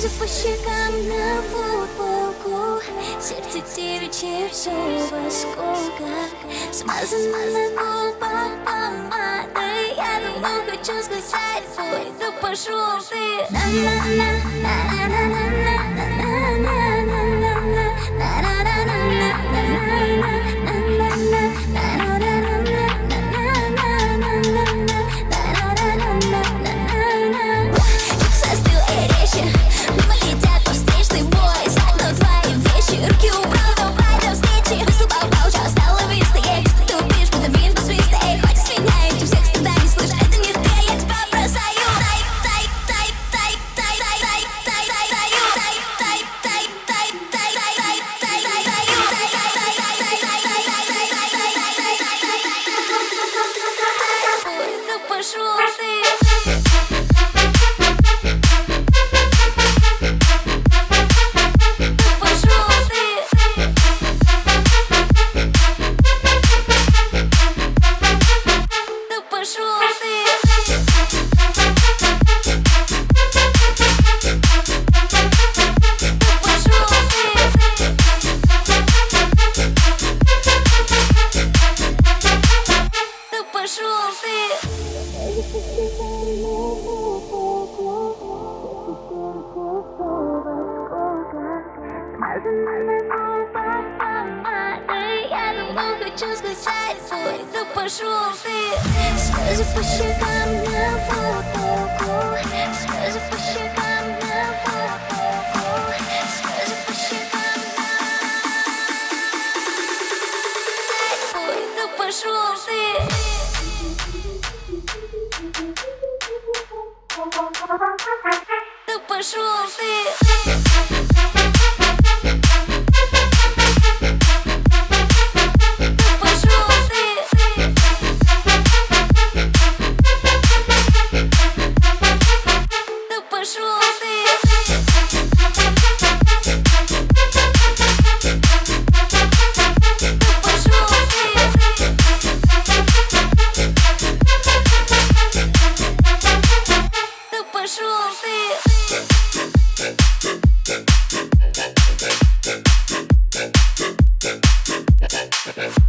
на футболку. Сердце девичье все в осколках. Смазано на губах помадой. Я давно хочу сказать, ой, да пошел ты Застыл Smile, smile, smile, smile. он хочу скачать свой Да пошел ты Слезы по щекам на футболку. Yeah.